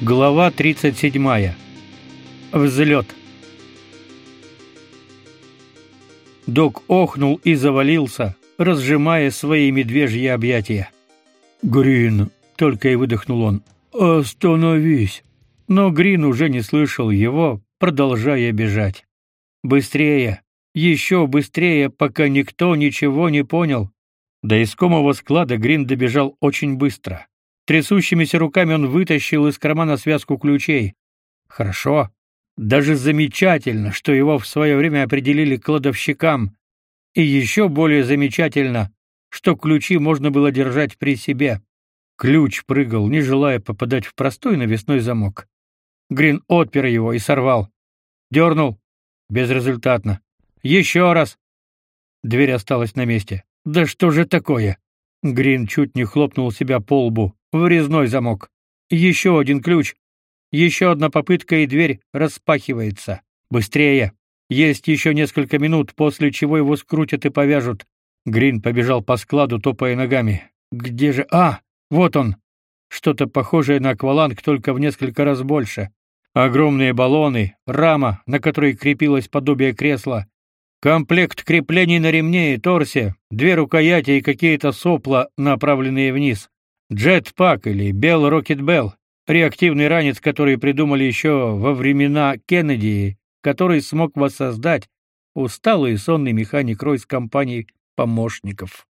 Глава 37. Взлет. Док охнул и завалился, разжимая свои медвежьи объятия. «Грин!» — только и выдохнул он. «Остановись!» Но Грин уже не слышал его, продолжая бежать. «Быстрее! Еще быстрее, пока никто ничего не понял!» До искомого склада Грин добежал очень быстро. Трясущимися руками он вытащил из кармана связку ключей. Хорошо, даже замечательно, что его в свое время определили кладовщикам. И еще более замечательно, что ключи можно было держать при себе. Ключ прыгал, не желая попадать в простой навесной замок. Грин отпер его и сорвал. Дернул. Безрезультатно. Еще раз. Дверь осталась на месте. Да что же такое? Грин чуть не хлопнул себя по лбу. Врезной замок. Еще один ключ. Еще одна попытка, и дверь распахивается. Быстрее. Есть еще несколько минут, после чего его скрутят и повяжут. Грин побежал по складу, топая ногами. Где же? А, вот он. Что-то похожее на акваланг, только в несколько раз больше. Огромные баллоны, рама, на которой крепилось подобие кресла, комплект креплений на ремне и торсе, две рукояти и какие-то сопла, направленные вниз. Джетпак или Бел Рокет Белл, реактивный ранец, который придумали еще во времена Кеннеди, который смог воссоздать усталый сонный механик Ройс компании помощников.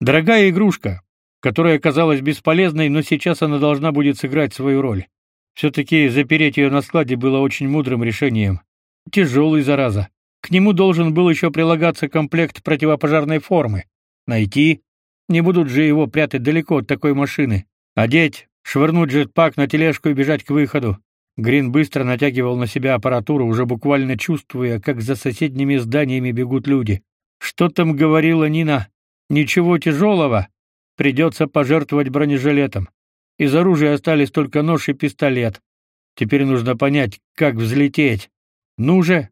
Дорогая игрушка, которая казалась бесполезной, но сейчас она должна будет сыграть свою роль. Все-таки запереть ее на складе было очень мудрым решением. Тяжелый, зараза. К нему должен был еще прилагаться комплект противопожарной формы. Найти, не будут же его прятать далеко от такой машины. Одеть, швырнуть джетпак на тележку и бежать к выходу. Грин быстро натягивал на себя аппаратуру, уже буквально чувствуя, как за соседними зданиями бегут люди. Что там говорила Нина? Ничего тяжелого. Придется пожертвовать бронежилетом. Из оружия остались только нож и пистолет. Теперь нужно понять, как взлететь. Ну же,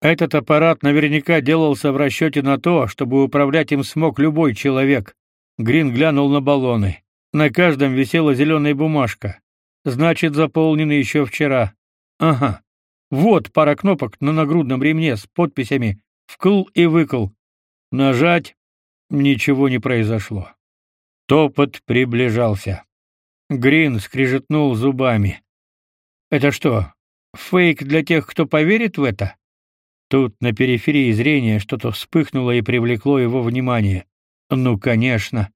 этот аппарат наверняка делался в расчете на то, чтобы управлять им смог любой человек. Грин глянул на баллоны. На каждом висела зеленая бумажка. Значит, заполнены еще вчера. Ага. Вот пара кнопок на нагрудном ремне с подписями «вкл» и «выкл». Нажать — ничего не произошло. Топот приближался. Грин скрижетнул зубами. «Это что, фейк для тех, кто поверит в это?» Тут на периферии зрения что-то вспыхнуло и привлекло его внимание. Ну, конечно.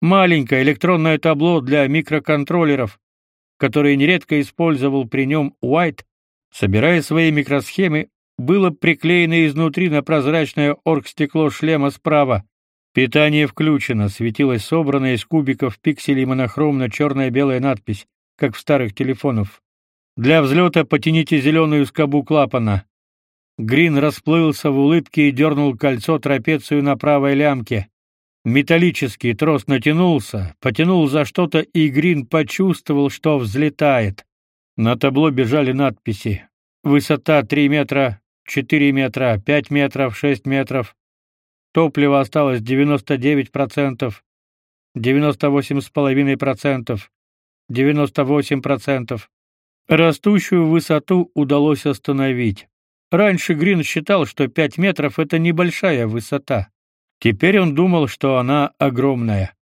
Маленькое электронное табло для микроконтроллеров, которое нередко использовал при нем Уайт, собирая свои микросхемы, было приклеено изнутри на прозрачное оргстекло шлема справа. Питание включено, светилась собранная из кубиков пикселей монохромно черная-белая надпись, как в старых телефонах. Для взлета потяните зеленую скобу клапана. Грин расплылся в улыбке и дернул кольцо трапецию на правой лямке. Металлический трос натянулся, потянул за что-то, и Грин почувствовал, что взлетает. На табло бежали надписи. Высота 3 метра, 4 метра, 5 метров, 6 метров. Топлива осталось 99%, 98,5%, 98%. Растущую высоту удалось остановить. Раньше Грин считал, что 5 метров — это небольшая высота. Теперь он думал, что она огромная.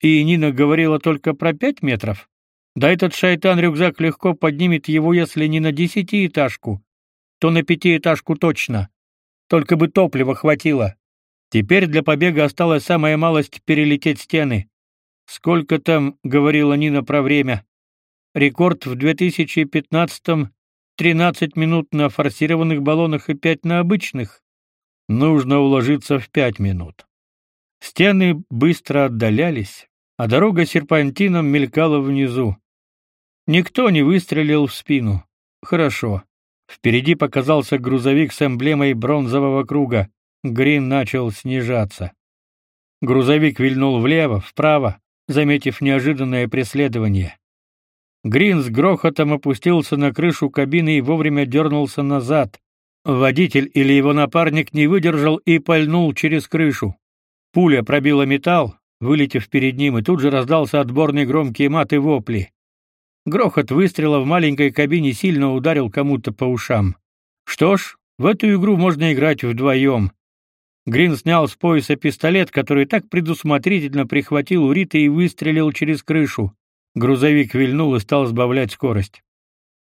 И Нина говорила только про пять метров. Да этот шайтан-рюкзак легко поднимет его, если не на десятиэтажку, то на пятиэтажку точно. Только бы топлива хватило. Теперь для побега осталась самая малость перелететь стены. Сколько там, говорила Нина про время. Рекорд в 2015-м 13 минут на форсированных баллонах и 5 на обычных. Нужно уложиться в пять минут. Стены быстро отдалялись, а дорога серпантином мелькала внизу. Никто не выстрелил в спину. Хорошо. Впереди показался грузовик с эмблемой бронзового круга. Грин начал снижаться. Грузовик вильнул влево, вправо, заметив неожиданное преследование. Грин с грохотом опустился на крышу кабины и вовремя дернулся назад. Водитель или его напарник не выдержал и пальнул через крышу. Пуля пробила металл, вылетев перед ним, и тут же раздался отборный громкий мат и вопли. Грохот выстрела в маленькой кабине сильно ударил кому-то по ушам. Что ж, в эту игру можно играть вдвоем. Грин снял с пояса пистолет, который так предусмотрительно прихватил у Риты и выстрелил через крышу. Грузовик вильнул и стал сбавлять скорость.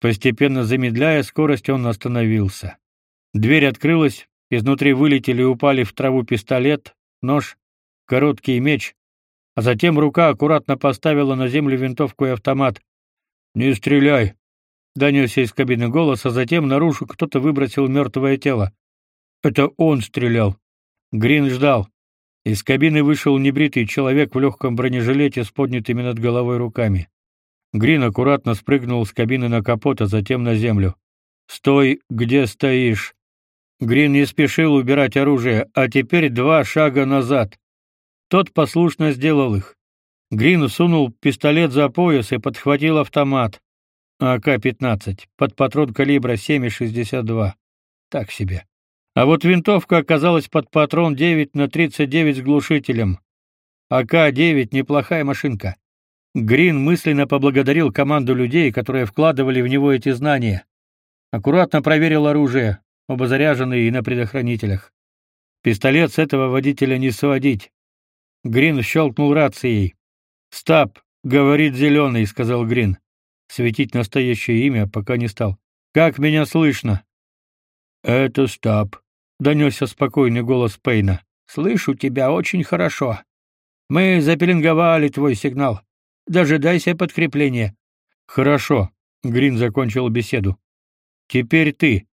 Постепенно замедляя скорость, он остановился. Дверь открылась, изнутри вылетели и упали в траву пистолет, нож, короткий меч, а затем рука аккуратно поставила на землю винтовку и автомат. «Не стреляй!» — донесся из кабины голос, а затем наружу кто-то выбросил мертвое тело. Это он стрелял. Грин ждал. Из кабины вышел небритый человек в легком бронежилете с поднятыми над головой руками. Грин аккуратно спрыгнул с кабины на капот, а затем на землю. «Стой, где стоишь!» Грин не спешил убирать оружие, а теперь два шага назад. Тот послушно сделал их. Грин сунул пистолет за пояс и подхватил автомат. АК-15, под патрон калибра 7,62. Так себе. А вот винтовка оказалась под патрон 9 на 39 с глушителем. АК-9 неплохая машинка. Грин мысленно поблагодарил команду людей, которые вкладывали в него эти знания. Аккуратно проверил оружие, оба заряжены и на предохранителях. Пистолет с этого водителя не сводить. Грин щелкнул рацией. «Стаб, говорит зеленый», — сказал Грин. Светить настоящее имя пока не стал. «Как меня слышно?» «Это Стаб», — донесся спокойный голос Пейна. «Слышу тебя очень хорошо. Мы запеленговали твой сигнал. Дожидайся подкрепления. Хорошо, Грин закончил беседу. Теперь ты.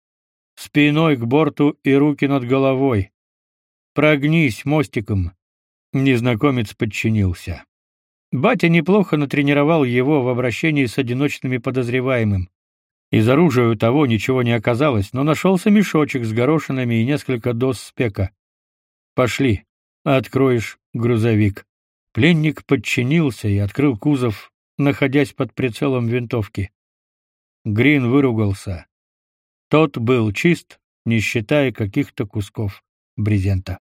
Спиной к борту и руки над головой. Прогнись мостиком. Незнакомец подчинился. Батя неплохо натренировал его в обращении с одиночными подозреваемым. Из оружия у того ничего не оказалось, но нашелся мешочек с горошинами и несколько доз спека. Пошли, откроешь грузовик. Пленник подчинился и открыл кузов, находясь под прицелом винтовки. Грин выругался. Тот был чист, не считая каких-то кусков брезента.